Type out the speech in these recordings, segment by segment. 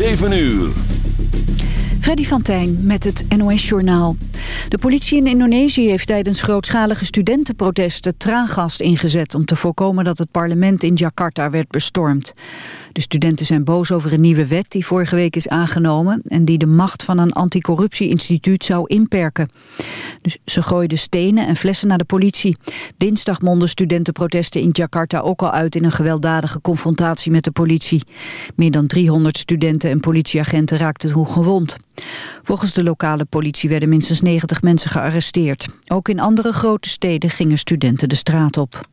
7 uur. Freddy van Tijn met het NOS-journaal. De politie in Indonesië heeft tijdens grootschalige studentenprotesten traangas ingezet... om te voorkomen dat het parlement in Jakarta werd bestormd. De studenten zijn boos over een nieuwe wet die vorige week is aangenomen... en die de macht van een anticorruptie-instituut zou inperken. Dus ze gooiden stenen en flessen naar de politie. Dinsdag monden studentenprotesten in Jakarta ook al uit... in een gewelddadige confrontatie met de politie. Meer dan 300 studenten en politieagenten raakten hoe gewond. Volgens de lokale politie werden minstens 90 mensen gearresteerd. Ook in andere grote steden gingen studenten de straat op.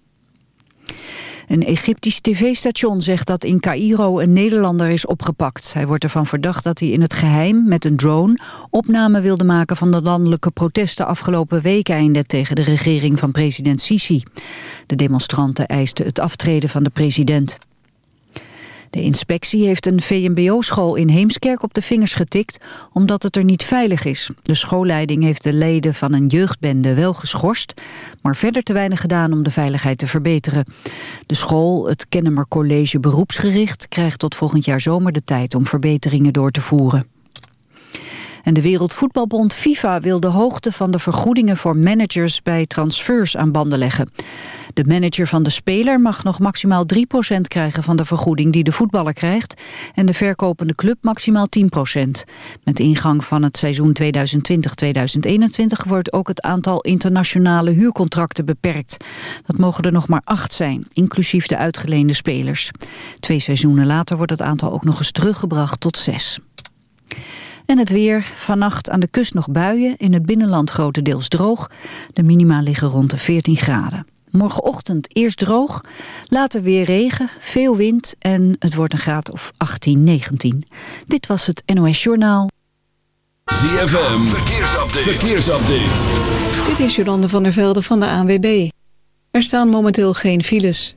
Een Egyptisch tv-station zegt dat in Cairo een Nederlander is opgepakt. Hij wordt ervan verdacht dat hij in het geheim met een drone opname wilde maken van de landelijke protesten afgelopen weekeinde tegen de regering van president Sisi. De demonstranten eisten het aftreden van de president. De inspectie heeft een VMBO-school in Heemskerk op de vingers getikt... omdat het er niet veilig is. De schoolleiding heeft de leden van een jeugdbende wel geschorst... maar verder te weinig gedaan om de veiligheid te verbeteren. De school, het Kennemer College Beroepsgericht... krijgt tot volgend jaar zomer de tijd om verbeteringen door te voeren. En de Wereldvoetbalbond FIFA wil de hoogte van de vergoedingen voor managers bij transfers aan banden leggen. De manager van de speler mag nog maximaal 3% krijgen van de vergoeding die de voetballer krijgt en de verkopende club maximaal 10%. Met ingang van het seizoen 2020-2021 wordt ook het aantal internationale huurcontracten beperkt. Dat mogen er nog maar acht zijn, inclusief de uitgeleende spelers. Twee seizoenen later wordt het aantal ook nog eens teruggebracht tot zes. En het weer. Vannacht aan de kust nog buien. In het binnenland grotendeels droog. De minima liggen rond de 14 graden. Morgenochtend eerst droog, later weer regen, veel wind en het wordt een graad of 18, 19. Dit was het NOS Journaal. ZFM, verkeersupdate. verkeersupdate. Dit is Jolande van der Velde van de ANWB. Er staan momenteel geen files.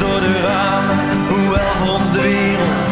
door de ramen, hoewel voor ons de wereld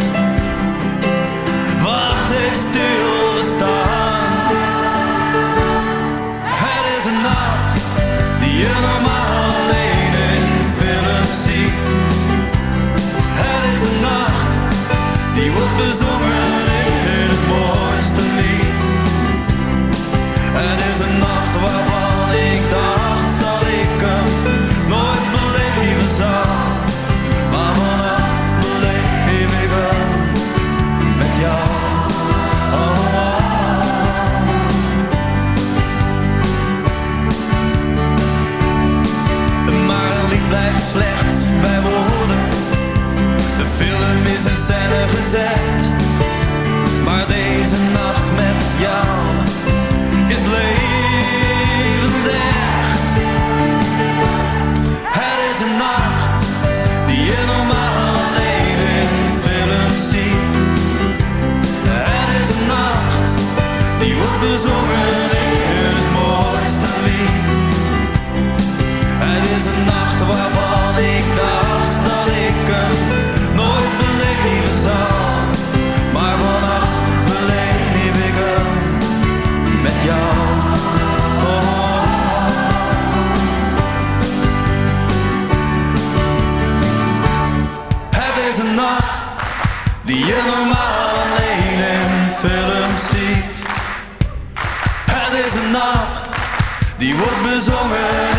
die wordt bezongen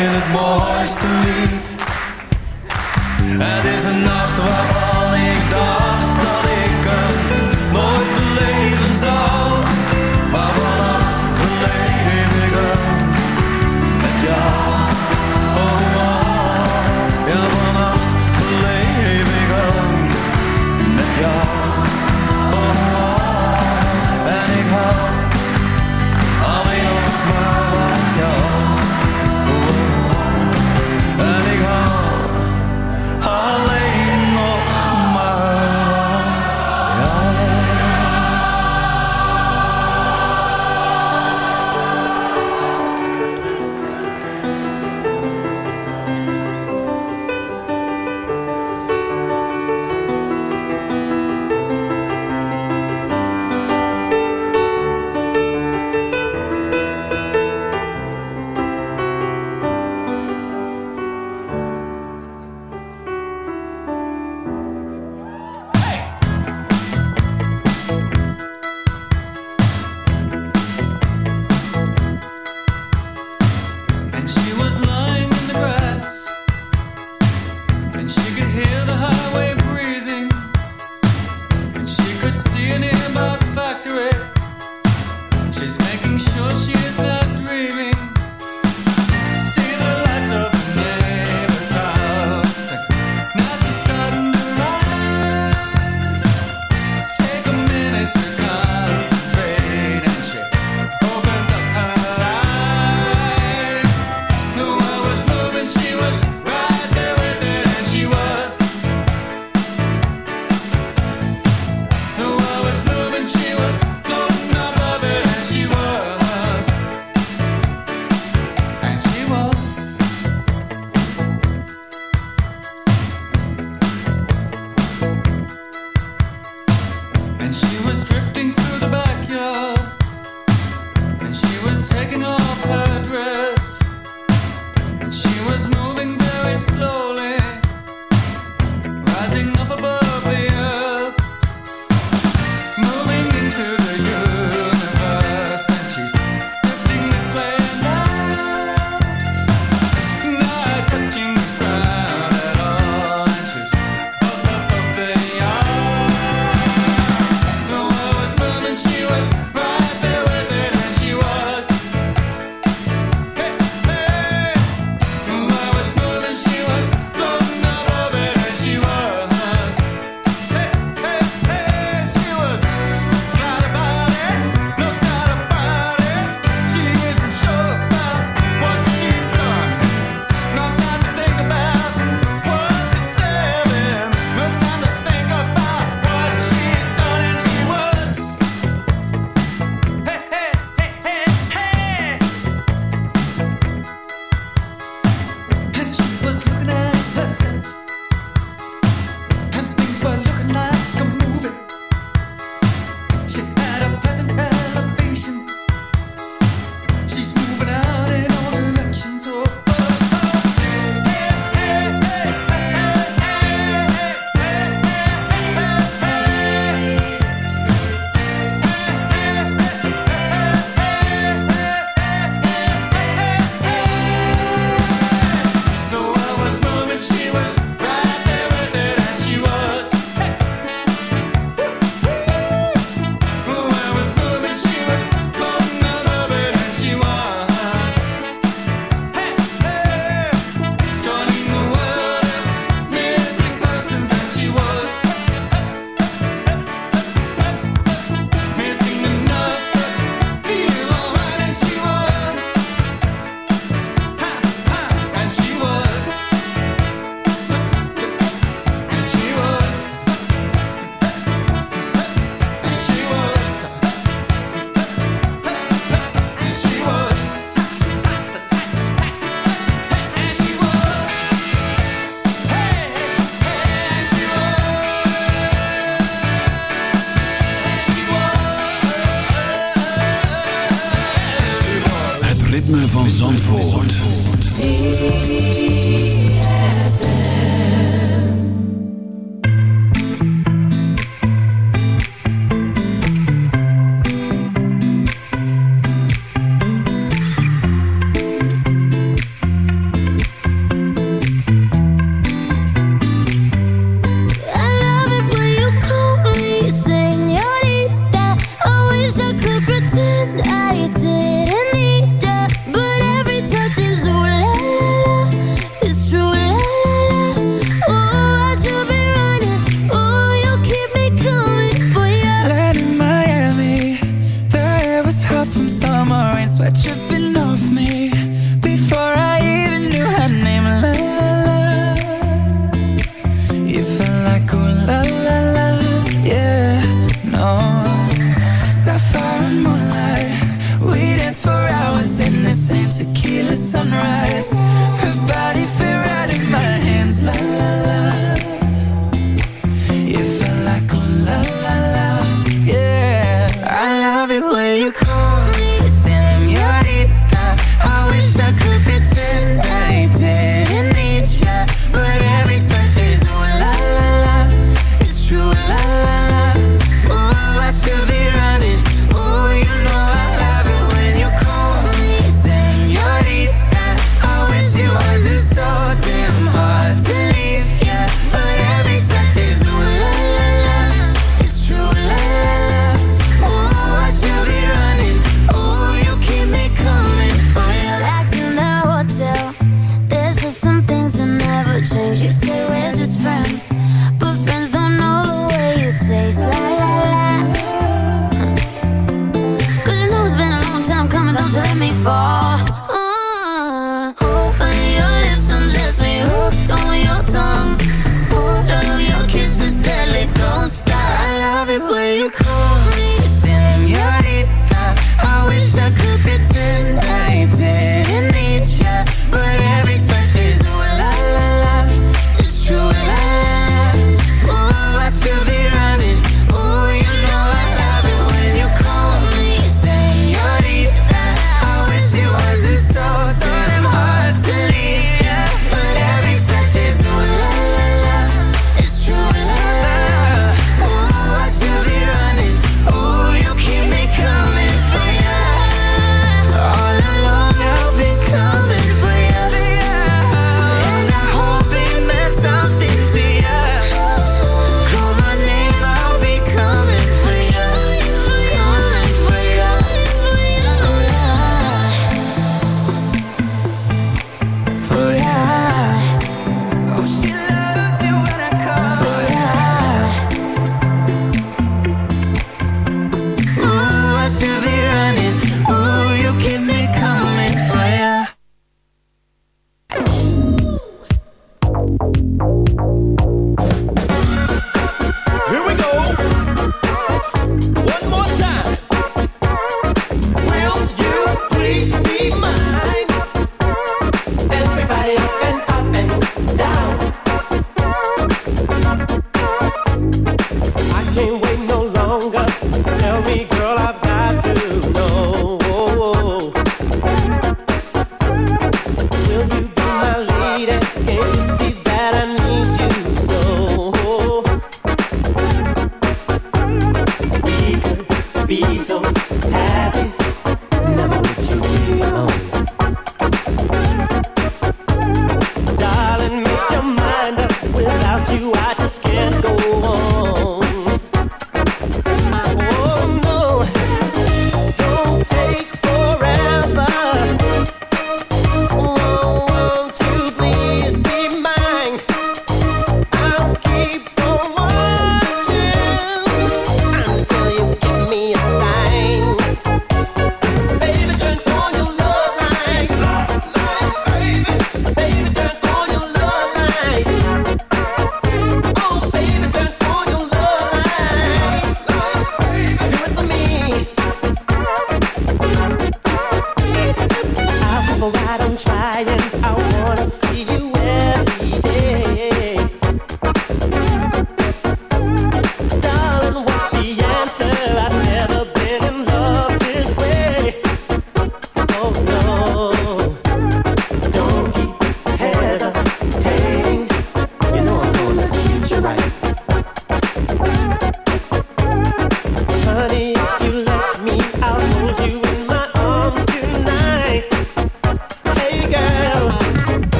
in het mooiste lied.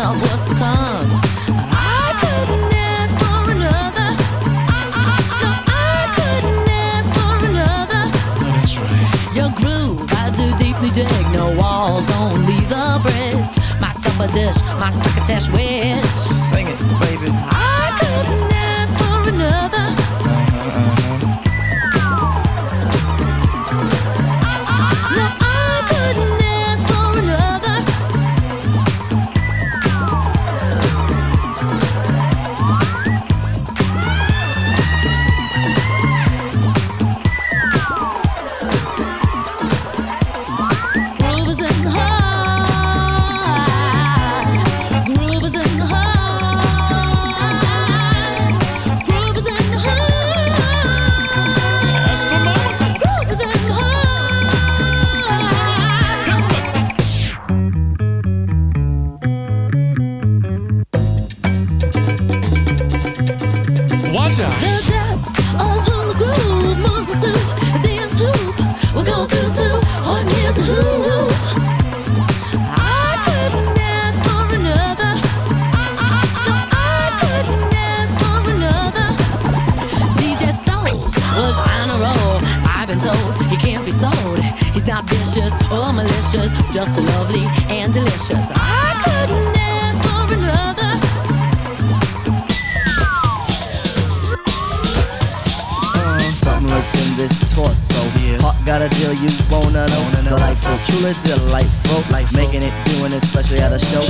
up what's come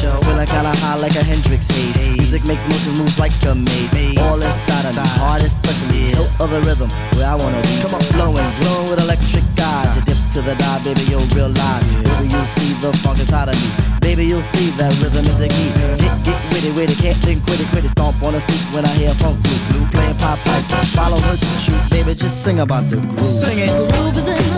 show. Feeling kinda high like a Hendrix haze. Music makes motion moves like a maze. All inside of me, heart especially. of the rhythm where I wanna be. Come on, flowing, glowing with electric eyes. You dip to the dive, baby, you'll realize. Baby, you'll see the funk inside of me. Baby, you'll see that rhythm is a key. Get, get witty, witty, can't think, quit it, quit it. Stomp on a street when I hear funk blue. Blue playing pop pipe. Follow her to shoot, baby, just sing about the groove. Sing it. The groove is in the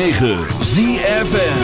106.9 ZFM.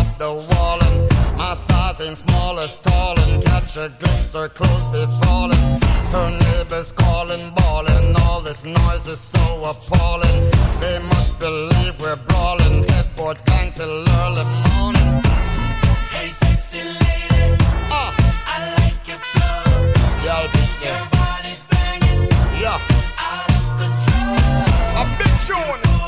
Up the wall and my size ain't small as tall and catch a glimpse, her clothes be falling. Her neighbors calling, bawling, all this noise is so appalling. They must believe we're brawling, headboard bang till early morning. Hey, sexy lady, Ah, I like your flow. y'all beat me. Your body's banging, Yeah, out of control. a big tune.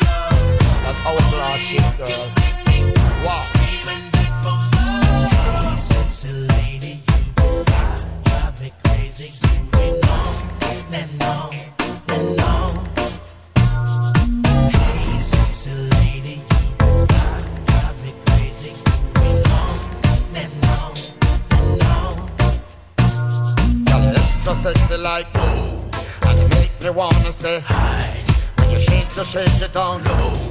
hourglass shape, girl. Wow. Sexy lady, you. Drive me crazy. You on and on and on. Hey, sexy lady, you. Drive me crazy. You on and on and on. Extra sexy like and you make me wanna say hi. When you shake, you shake it down low.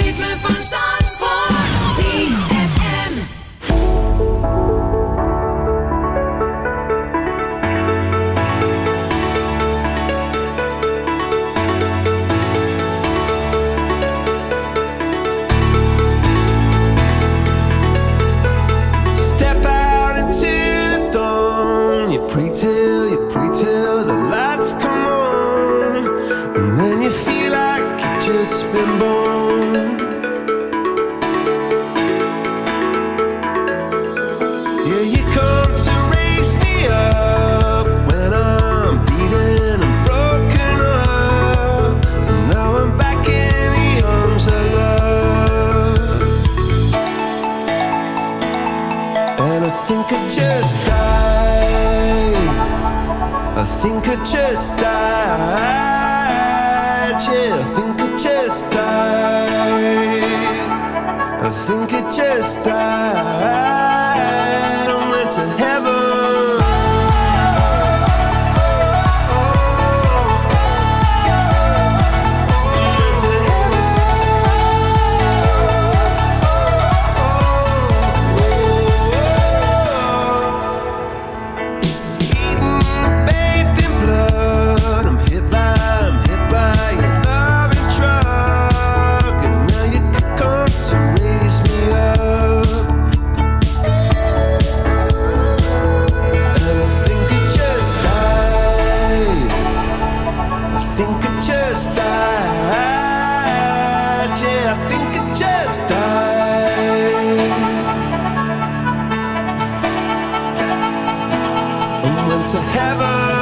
ritme van And went to heaven.